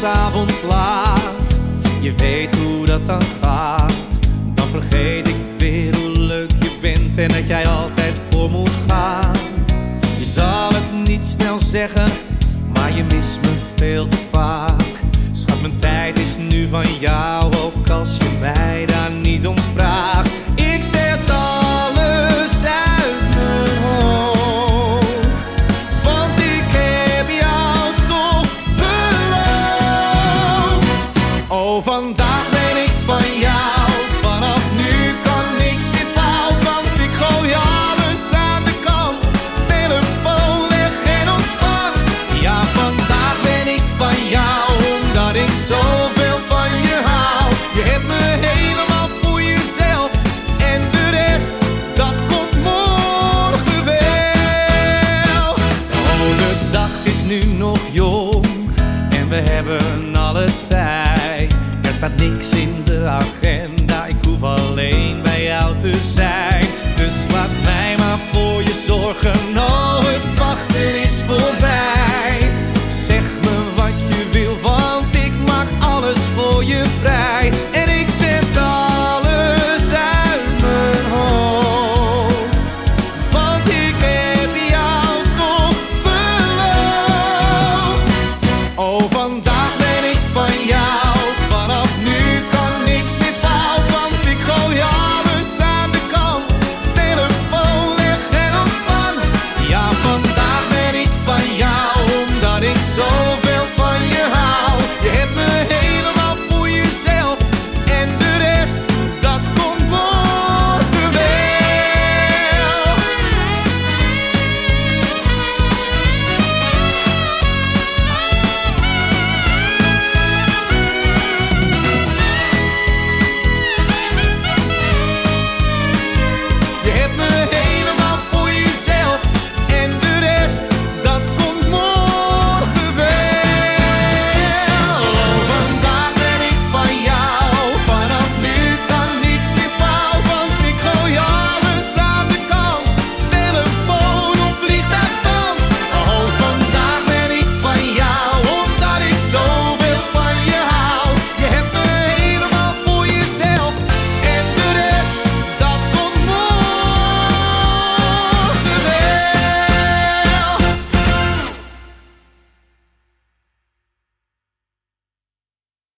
s'avonds laat. Je weet hoe dat dan gaat. Dan vergeet ik weer hoe leuk je bent en dat jij altijd voor moet gaan. Je zal het niet snel zeggen, maar je mist me veel te vaak. Schat, mijn tijd is nu van jou, ook als je mij Vandaag ben ik van jou, vanaf nu kan niks meer fout, want ik gooi alles aan de kant. Telefoon weg en ontspan. Ja, vandaag ben ik van jou, omdat ik zoveel van je hou. Je hebt me helemaal voor jezelf en de rest, dat komt morgen wel. Oh, de dag is nu nog jong en we hebben alle tijd. Niks in de agenda, ik hoef alleen bij jou te zijn.